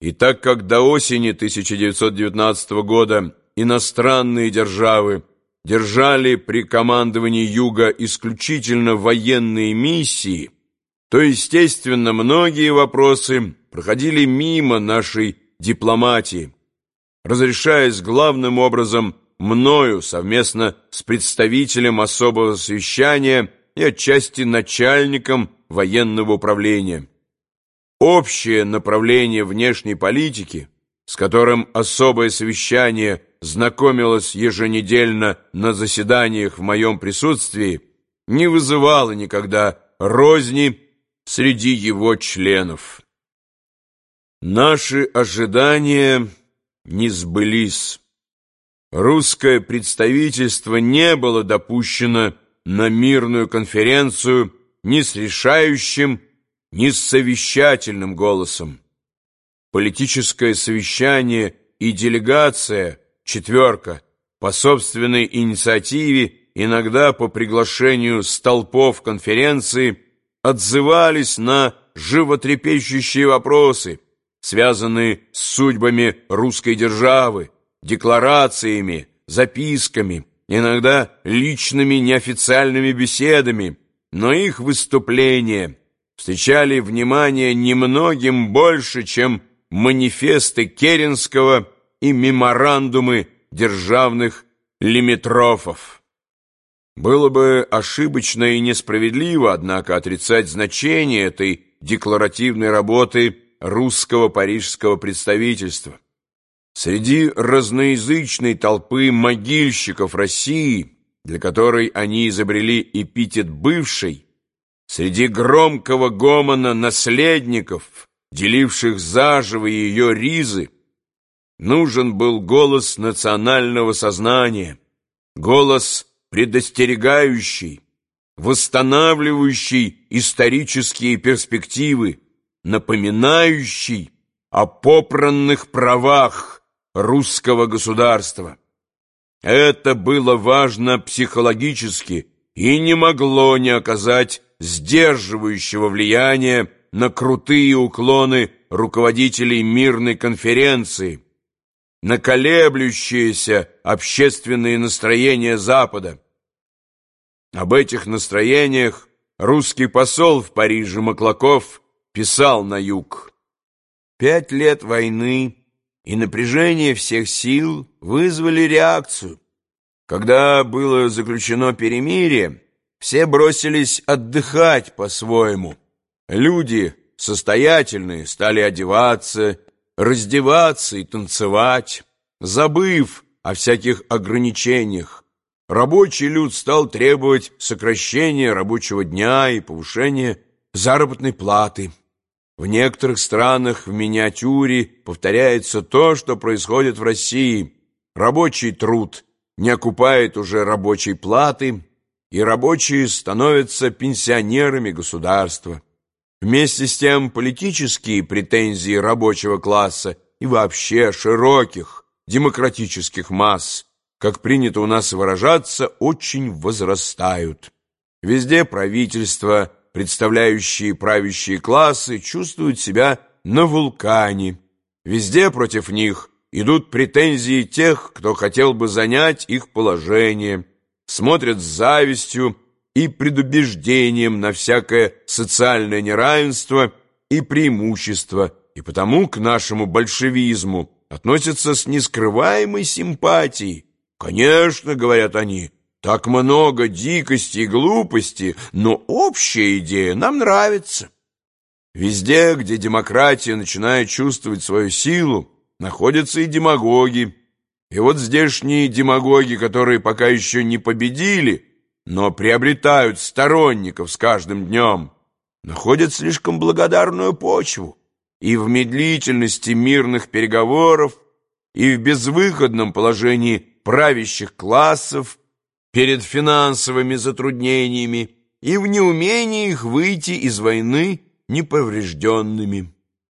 И так как до осени 1919 года иностранные державы держали при командовании Юга исключительно военные миссии, то, естественно, многие вопросы проходили мимо нашей дипломатии, разрешаясь главным образом мною совместно с представителем особого совещания и отчасти начальником военного управления. Общее направление внешней политики, с которым особое совещание знакомилось еженедельно на заседаниях в моем присутствии, не вызывало никогда розни среди его членов. Наши ожидания не сбылись. Русское представительство не было допущено на мирную конференцию ни с решающим, ни с совещательным голосом. Политическое совещание и делегация, четверка, по собственной инициативе, иногда по приглашению столпов конференции, отзывались на животрепещущие вопросы, связанные с судьбами русской державы, декларациями, записками, иногда личными неофициальными беседами, но их выступления встречали внимание немногим больше, чем манифесты Керенского и меморандумы державных лимитрофов. Было бы ошибочно и несправедливо, однако, отрицать значение этой декларативной работы русского парижского представительства. Среди разноязычной толпы могильщиков России, для которой они изобрели эпитет «бывший», среди громкого гомона наследников, деливших заживо ее ризы, нужен был голос национального сознания, голос предостерегающий, восстанавливающий исторические перспективы, напоминающий о попранных правах русского государства. Это было важно психологически и не могло не оказать сдерживающего влияния на крутые уклоны руководителей мирной конференции, на колеблющиеся общественные настроения Запада. Об этих настроениях русский посол в Париже Маклаков писал на юг. Пять лет войны и напряжение всех сил вызвали реакцию. Когда было заключено перемирие, все бросились отдыхать по-своему. Люди состоятельные стали одеваться, раздеваться и танцевать, забыв о всяких ограничениях. Рабочий люд стал требовать сокращения рабочего дня и повышения заработной платы. В некоторых странах в миниатюре повторяется то, что происходит в России. Рабочий труд не окупает уже рабочей платы, и рабочие становятся пенсионерами государства. Вместе с тем политические претензии рабочего класса и вообще широких демократических масс, как принято у нас выражаться, очень возрастают. Везде правительство, представляющие правящие классы, чувствуют себя на вулкане. Везде против них идут претензии тех, кто хотел бы занять их положение, смотрят с завистью и предубеждением на всякое социальное неравенство и преимущество, и потому к нашему большевизму относятся с нескрываемой симпатией. Конечно, говорят они, так много дикости и глупости, но общая идея нам нравится. Везде, где демократия начинает чувствовать свою силу, находятся и демагоги. И вот здешние демагоги, которые пока еще не победили, но приобретают сторонников с каждым днем, находят слишком благодарную почву и в медлительности мирных переговоров, и в безвыходном положении правящих классов перед финансовыми затруднениями, и в неумении их выйти из войны неповрежденными.